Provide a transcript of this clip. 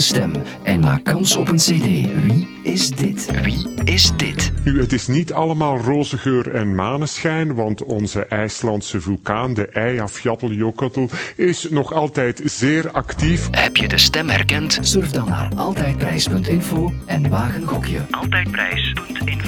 stem en maak kans op een cd. Wie is dit? Wie is dit? Nu, het is niet allemaal roze geur en maneschijn, want onze IJslandse vulkaan, de Eyjafjallajökull, is nog altijd zeer actief. Heb je de stem herkend? Surf dan naar altijdprijs.info en wagen gokje. Altijdprijs.info